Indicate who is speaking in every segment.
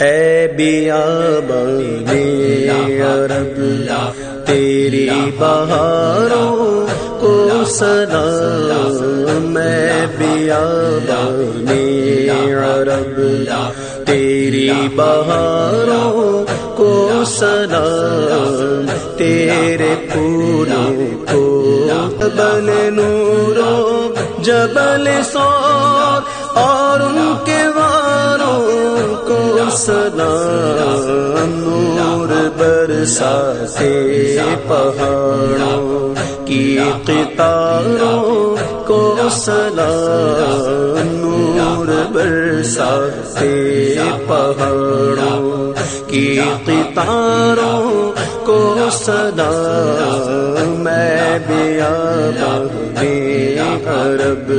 Speaker 1: اے بیا عرب، تیری بہاروں کو سلام میں بیا بنے عرب، تیری بہاروں کو سلام، تیرے پھولوں کو بل نورو جبل سو اور ان کے وہاں سلام نور برسا سے پہاڑوں کی قطاروں کو سلام نور برسا سے پہاڑوں کی قطاروں کو سلام میں بیا عرب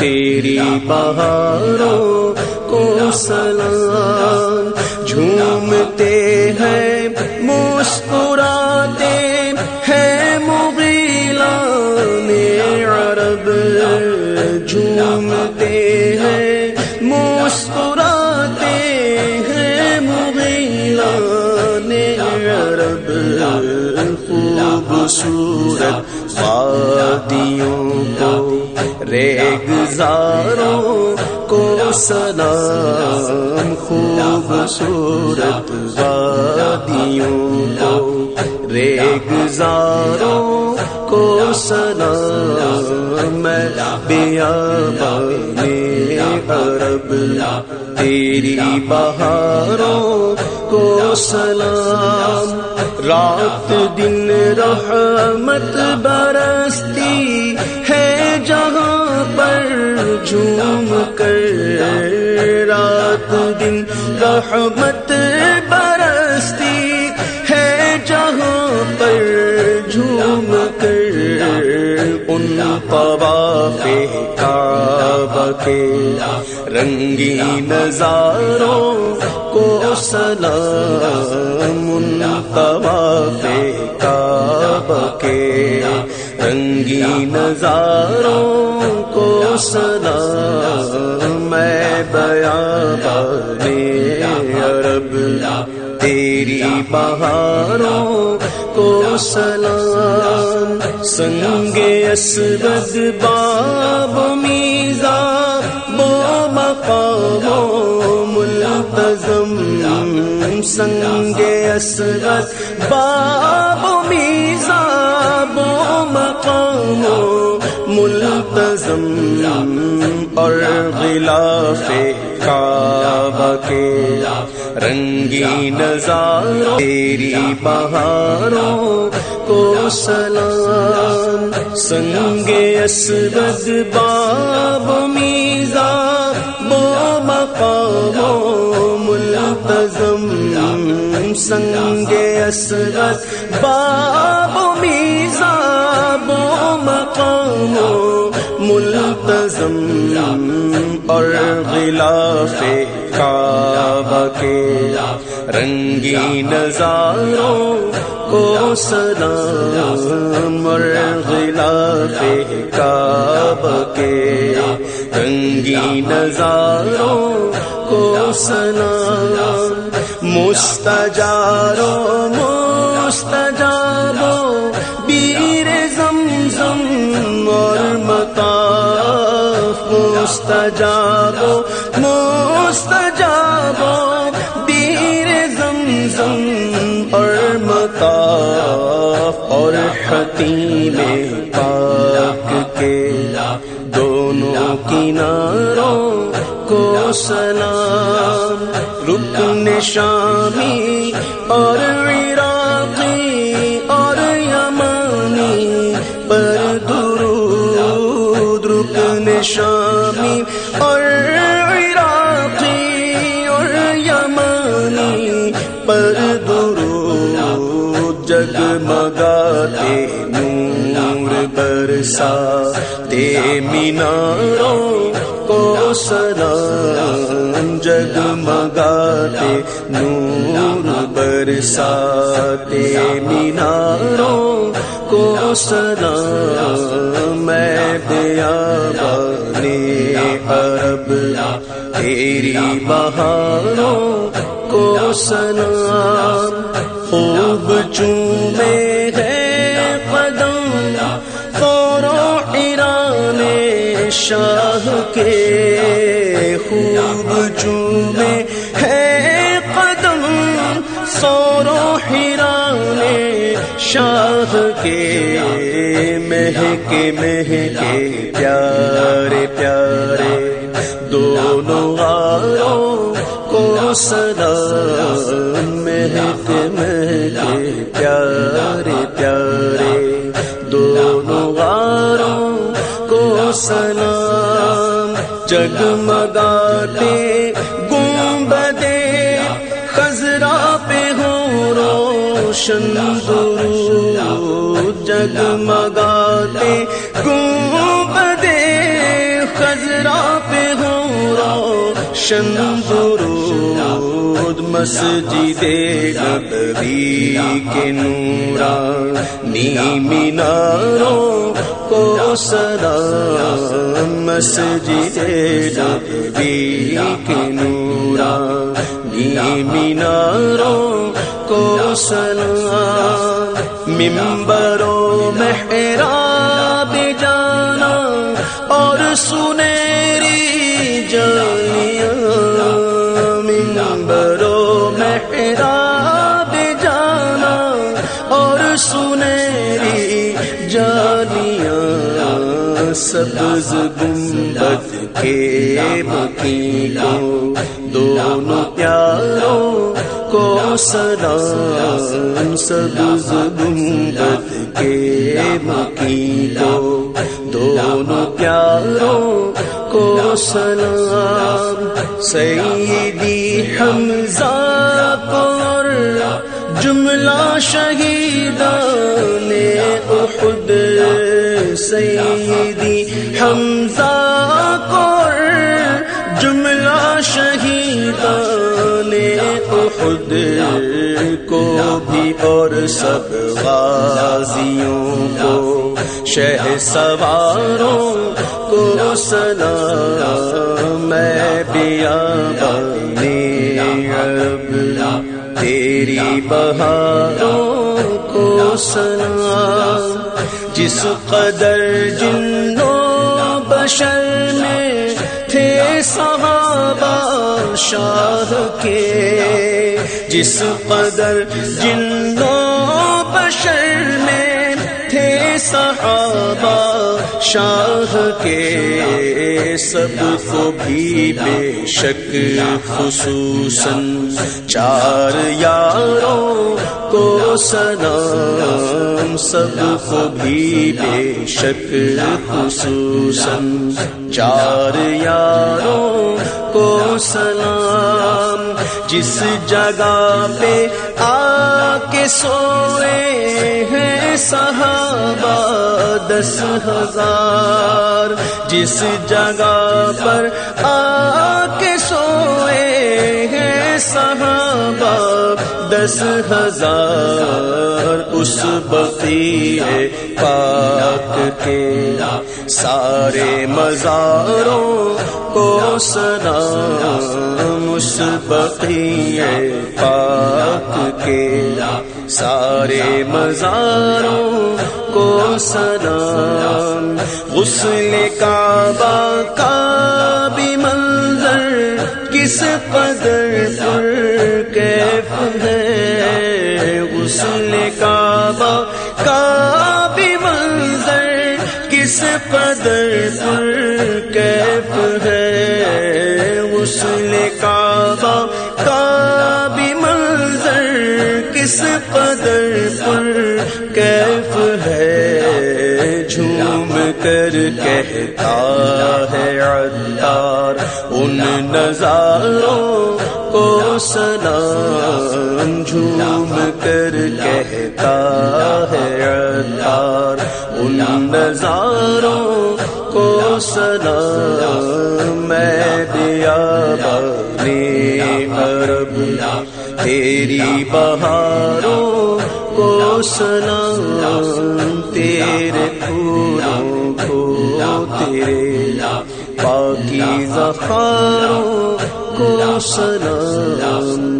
Speaker 1: تیری بہاروں کو سلام، جھومتے ہیں، مسکراتے ہیں مغیلا عرب، جھومتے ہیں، مسکراتے ہیں مغیلا عرب، خوبصورت وادیوں ریگزاروں کو سلام، خوبصورت وادیوں کو ریگزاروں کو سلام۔ میں بیا عرب، تیری بہاروں کو سلام۔ رات دن رحمت برستی رحمت برستی ہے جہاں پر جھوم کر ان طواف کعبہ کے رنگی نظاروں کو سلام طواف کعبہ کے رنگی نظاروں کو سلام میں بنے تیری بہاروں کو سلام سنگ اسود باب میزا بو مقام ملتظم سنگ اسود باب میزا بو مقام ملتظم اور غلاف کعبہ کے رنگی نظاروں، تیری بہاروں کو سلام، سنگ اسود باب میزا، بو مقام ملتظم سنگ اسود باب میزا، بو مقام ملتظم اور غلاف کعبہ کے رنگی نظاروں کو سلام اور غلاف کعبہ کے رنگی نظاروں کو سلام مستجارو مستجارو مستجارو مستجارو بیر زمزم اور مطاف اور حتیم پاک کے دونوں کناروں کو سلام، رکن شامی اور شامی اور عراقی اور یمانی پر درو جگمگاتے ہوں برسا، تے میناروں کو سلام جگمگاتے، نور برساتے میناروں کو سلام میں دیا بنے عرب، تیری بہاروں کو سلام، خوب چومے کے خوب چومے ہے قدم سورو ہیران شاہ کے مہکے مہکے پیارے پیارے دونوں آروں کو سلام جگمگاتے گنبدے خزرا پہ ہو روشن درود جگمگاتے گنبدے خزرا پہ ہو روشن درود خود مسجد نبی کے نورا نی میناروں کو سلام، مسجد نبی کے نورا نی میناروں کو سلام، ممبروں، محراب جانا، اور سنیری جانیاں سبز گنبد کے مکی کو دونوں پیاروں کو سلام سبز گنبد کے مکی کو دونوں پیاروں کو سلام۔ سیدی حمزہ پر جملہ شہیدان احد۔ سیدی حمزہ پر جملہ شہیدان احد کو بھی اور سب غازیوں کو، شہ سواروں کو سلام، میں بیا بنے اب تیری بہاروں کو سلام۔ جس قدر جنوں بشر میں تھے صحابہ شاہ کے جس قدر جنوں بشر میں صحابہ شاہ کے سب کو بھی بے شک خصوصاً چار یاروں کو سلام، سب کو بھی بے شک خصوصاً چار یاروں کو سلام، جس جگہ پہ آ کے سوئے ہیں صحابہ دس ہزار، جس جگہ پر آ دس ہزار اس بقی پاک کے سارے مزاروں کو سلام اس بقی پاک کے سارے مزاروں کو سلام غسل کعبہ کا بھی منظر کس قدر پر ہے غسل کعبہ کا بھی منظر کس قدر پر کیف ہے؟ جھوم کر کہتا ہے عطار، ان نظاروں کو سلام. جھوم کر کہتا ہے عطار، ان نظاروں کو سلام. میں دیا بنے عرب تیری بہاروں کو سلام تیرے پھولوں کو تیرے پاکی زخاروں کو سلام